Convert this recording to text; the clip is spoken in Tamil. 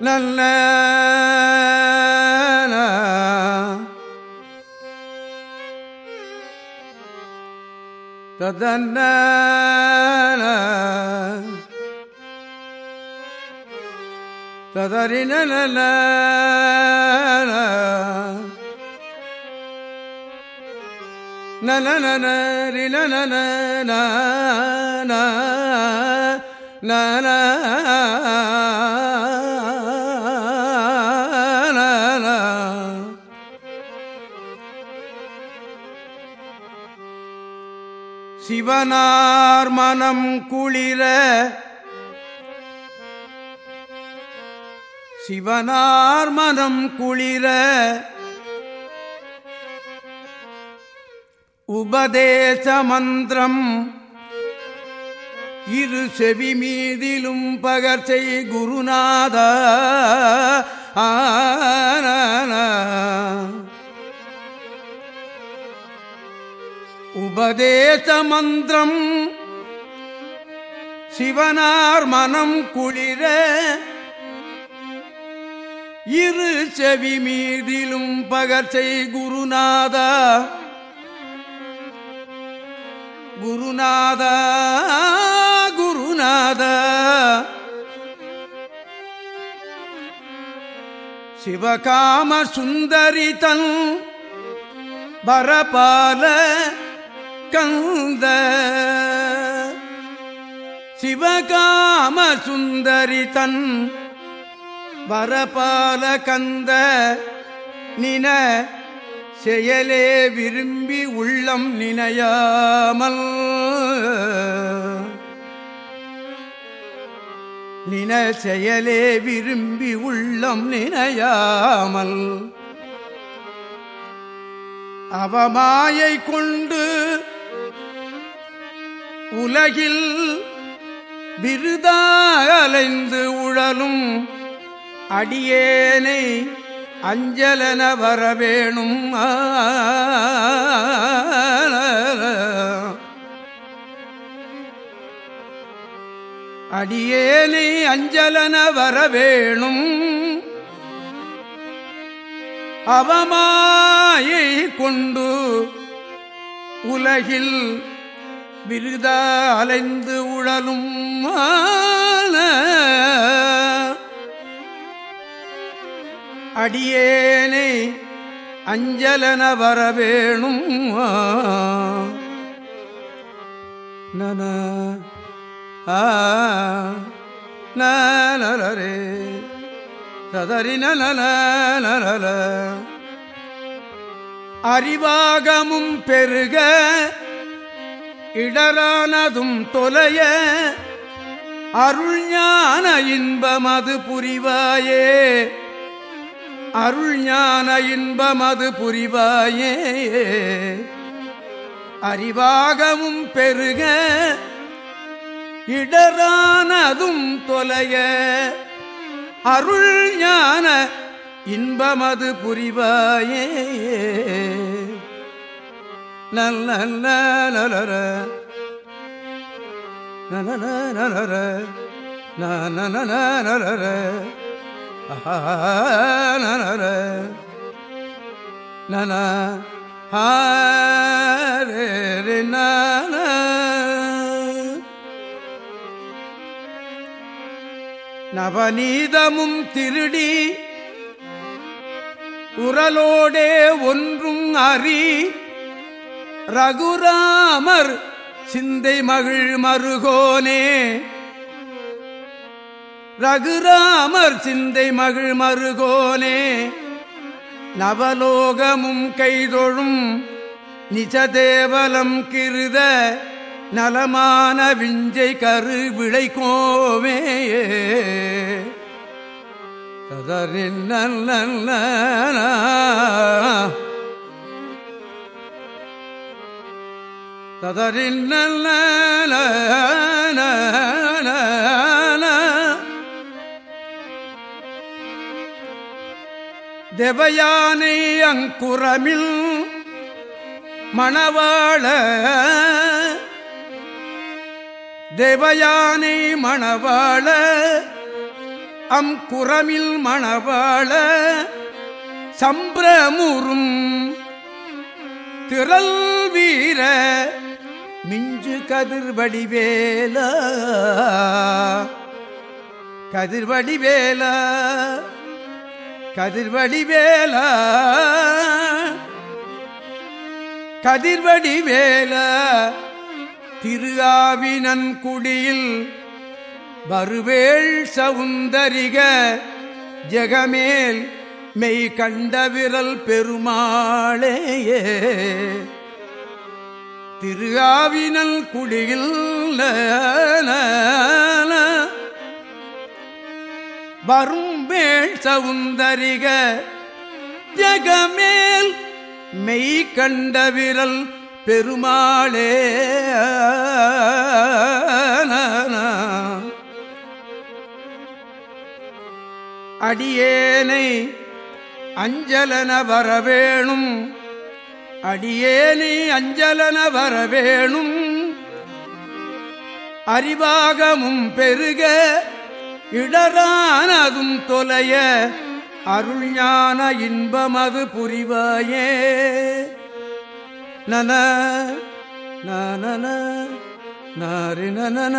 நல்ல ததன்ன ததறின நன நன ரின சிவனார் மனம் குளிர சிவனார் மனம் குளிர உபதேச மந்திரம் இரு செவி மீதிலும் பகர்ச்சை குருநாத உபதேச மந்திரம் சிவனார் மனம் குளிர இரு செவி மீதிலும் பகர்ச்சை குருநாதா. குருநாதா குருநாதா. சிவகாம சுந்தரி தன் பரபால கந்த சிவகாம சுந்தரி தன் வரபால கந்த நின செயலே விரும்பி உள்ளம் நினையாமல் நின செயலே விரும்பி உள்ளம் நினையாமல் அவமாயை கொண்டு உலகில் விருதாலைந்து உழலும் அடியேனை அஞ்சலன வரவேணும். அடியேனை அஞ்சலன வரவேணும். அவமாயை கொண்டு உலகில் விருத அலைந்து உழலும் அடியேனை அஞ்சலன வரவேணும் நன ஆ நலரே சதறி நல அறிவாகமும் பெருக இடரானதும் தொலைய அருள் ஞான இன்பமது புரிவாயே. அருள் ஞான இன்பமது புரிவாயே. அறிவாகமும் பெருக இடரானதும் தொலைய அருள் ஞான இன்பமது புரிவாயே. நல்ல நலர நலர நலர நன நன ஹரே நன நவநீதமும் திருடி உரலோடே ஒன்றும் அறி ரகுராமர் சிந்தை மகிழ் மருகோனே. ரகுராமர் சிந்தை மகிழ் மருகோனே. நவலோகமும் கைதொழும் நிஜதேவலம் கிருத நலமான விஞ்சை கரு விளை கோவே கதறின் நல்ல கதறின் நல்ல தேவயானை அங்குரமில் மணவாள. தேவயானை மணவாள அங்குரமில் மணவாள. சம்பிரமுறும் திரல் வீர மிஞ்சு கதிர்வடிவேல கதிர்வடிவேல கதிர்வடிவேல கதிர்வடிவேல திருஆவினன் குடியில் வருவேள் சவுந்தரிக. ஜெகமேல் மெய் கண்ட விரல் பெருமாளேயே. திருஆவினல் குடியில் வரும் வேள் சவுந்தரிக ஜகமேல் மெய் கண்ட விரல் பெருமாளே அடியேனை அஞ்சலன வரவேணும். அடியேனி அஞ்சலன வரவேணும். அறிவாகமும் பெருக இடரானதும் தொலைய அருள்ஞான இன்பமது புரிவாயே. நன நன நாரி நன நன.